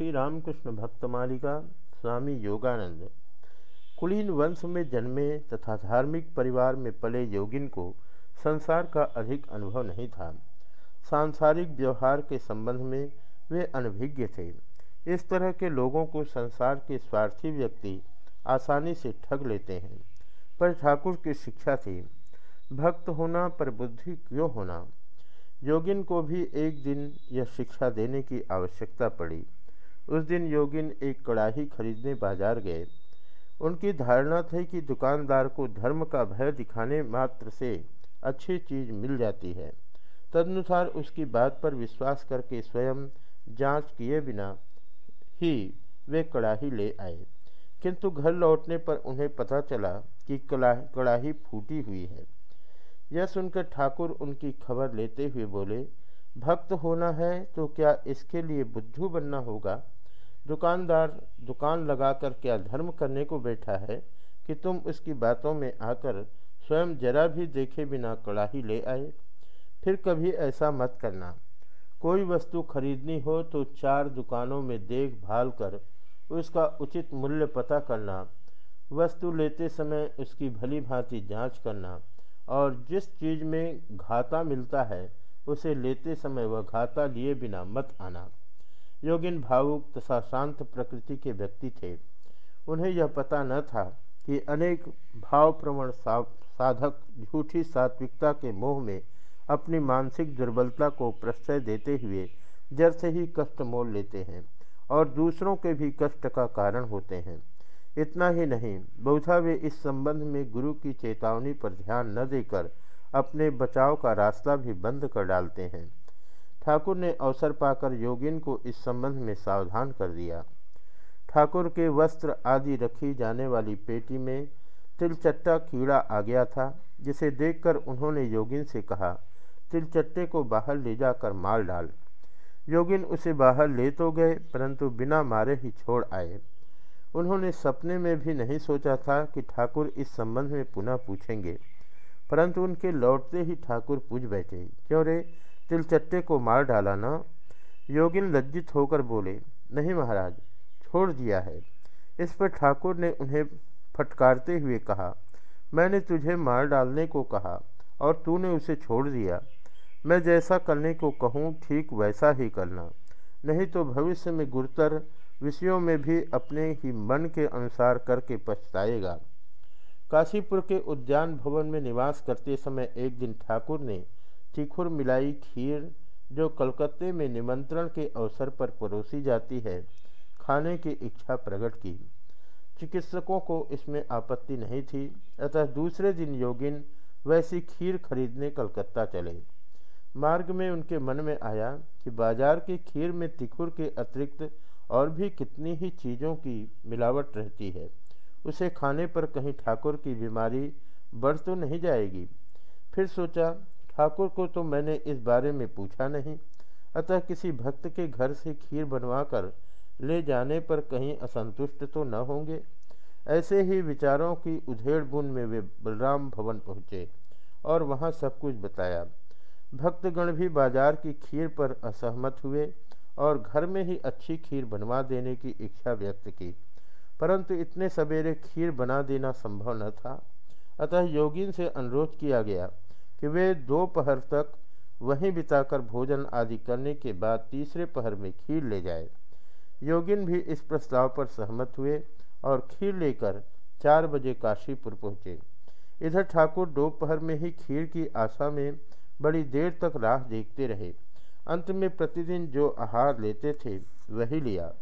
श्री रामकृष्ण भक्त मालिका स्वामी योगानंद। कुलीन वंश में जन्मे तथा धार्मिक परिवार में पले योगिन को संसार का अधिक अनुभव नहीं था। सांसारिक व्यवहार के संबंध में वे अनभिज्ञ थे। इस तरह के लोगों को संसार के स्वार्थी व्यक्ति आसानी से ठग लेते हैं। पर ठाकुर की शिक्षा थी, भक्त होना पर बुद्धि क्यों होना? योगिन को भी एक दिन यह शिक्षा देने की आवश्यकता पड़ी। उस दिन योगिन एक कड़ाही खरीदने बाज़ार गए। उनकी धारणा थी कि दुकानदार को धर्म का भय दिखाने मात्र से अच्छी चीज़ मिल जाती है। तदनुसार उसकी बात पर विश्वास करके स्वयं जाँच किए बिना ही वे कड़ाही ले आए। किंतु घर लौटने पर उन्हें पता चला कि कड़ाही फूटी हुई है। यह सुनकर ठाकुर उनकी खबर लेते हुए बोले, भक्त होना है तो क्या इसके लिए बुद्धू बनना होगा? दुकानदार दुकान लगाकर क्या धर्म करने को बैठा है कि तुम उसकी बातों में आकर स्वयं जरा भी देखे बिना कड़ाही ले आए? फिर कभी ऐसा मत करना। कोई वस्तु खरीदनी हो तो चार दुकानों में देख भाल कर उसका उचित मूल्य पता करना, वस्तु लेते समय उसकी भली भांति जाँच करना, और जिस चीज़ में घाटा मिलता है, उसे लेते समय वह घाटा लिए बिना मत आना। योगिन भावुक तथा शांत प्रकृति के व्यक्ति थे। उन्हें यह पता न था कि अनेक भावप्रवण साधक झूठी सात्विकता के मोह में अपनी मानसिक दुर्बलता को प्रश्रय देते हुए जड़ से ही कष्ट मोल लेते हैं और दूसरों के भी कष्ट का कारण होते हैं। इतना ही नहीं, बहुधा वे इस संबंध में गुरु की चेतावनी पर ध्यान न देकर अपने बचाव का रास्ता भी बंद कर डालते हैं। ठाकुर ने अवसर पाकर योगिन को इस संबंध में सावधान कर दिया। ठाकुर के वस्त्र आदि रखी जाने वाली पेटी में तिलचट्टा कीड़ा आ गया था, जिसे देखकर उन्होंने योगिन से कहा, तिलचट्टे को बाहर ले जाकर मार डाल। योगिन उसे बाहर ले तो गए, परंतु बिना मारे ही छोड़ आए। उन्होंने सपने में भी नहीं सोचा था कि ठाकुर इस संबंध में पुनः पूछेंगे, परंतु उनके लौटते ही ठाकुर पूछ बैठे, क्यों रे? तिलचट्टे को मार डाला ना, योगिन लज्जित होकर बोले, नहीं महाराज, छोड़ दिया है। इस पर ठाकुर ने उन्हें फटकारते हुए कहा, मैंने तुझे मार डालने को कहा और तूने उसे छोड़ दिया। मैं जैसा करने को कहूँ, ठीक वैसा ही करना। नहीं तो भविष्य में गुरुतर विषयों में भी अपने ही मन के अनुसार करके पछताएगा। काशीपुर के उद्यान भवन में निवास करते समय एक दिन ठाकुर ने चिखुर मिलाई खीर जो कलकत्ते में निमंत्रण के अवसर पर परोसी जाती है, खाने की इच्छा प्रकट की। चिकित्सकों को इसमें आपत्ति नहीं थी, अतः दूसरे दिन योगिन वैसी खीर खरीदने कलकत्ता चले। मार्ग में उनके मन में आया कि बाज़ार की खीर में तिखुर के अतिरिक्त और भी कितनी ही चीज़ों की मिलावट रहती है, उसे खाने पर कहीं ठाकुर की बीमारी बढ़ तो नहीं जाएगी। फिर सोचा ठाकुर को तो मैंने इस बारे में पूछा नहीं। अतः किसी भक्त के घर से खीर बनवाकर ले जाने पर कहीं असंतुष्ट तो न होंगे। ऐसे ही विचारों की उधेड़ बुन में वे बलराम भवन पहुँचे और वहाँ सब कुछ बताया। भक्तगण भी बाज़ार की खीर पर असहमत हुए और घर में ही अच्छी खीर बनवा देने की इच्छा व्यक्त की। परंतु इतने सवेरे खीर बना देना संभव न था। अतः योगिन से अनुरोध किया गया कि वे दोपहर तक वहीं बिताकर भोजन आदि करने के बाद तीसरे पहर में खीर ले जाए। योगिन भी इस प्रस्ताव पर सहमत हुए और खीर लेकर चार बजे काशीपुर पहुँचे। इधर ठाकुर दोपहर में ही खीर की आशा में बड़ी देर तक राह देखते रहे। अंत में प्रतिदिन जो आहार लेते थे, वही लिया।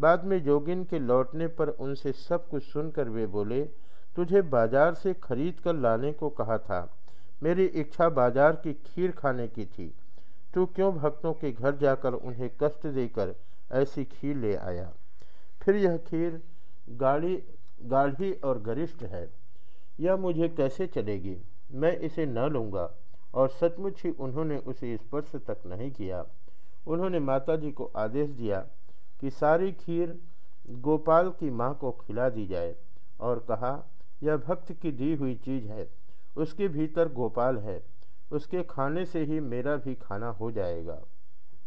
बाद में जोगिन के लौटने पर उनसे सब कुछ सुनकर वे बोले, तुझे बाज़ार से खरीद कर लाने को कहा था। मेरी इच्छा बाज़ार की खीर खाने की थी। तू क्यों भक्तों के घर जाकर उन्हें कष्ट देकर ऐसी खीर ले आया? फिर यह खीर गाढ़ी गाढ़ी और गरिष्ठ है। यह मुझे कैसे चलेगी? मैं इसे न लूँगा। और सचमुच ही उन्होंने उसे स्पर्श तक नहीं किया। उन्होंने माताजी को आदेश दिया कि सारी खीर गोपाल की माँ को खिला दी जाए और कहा, यह भक्त की दी हुई चीज़ है। उसके भीतर गोपाल है। उसके खाने से ही मेरा भी खाना हो जाएगा।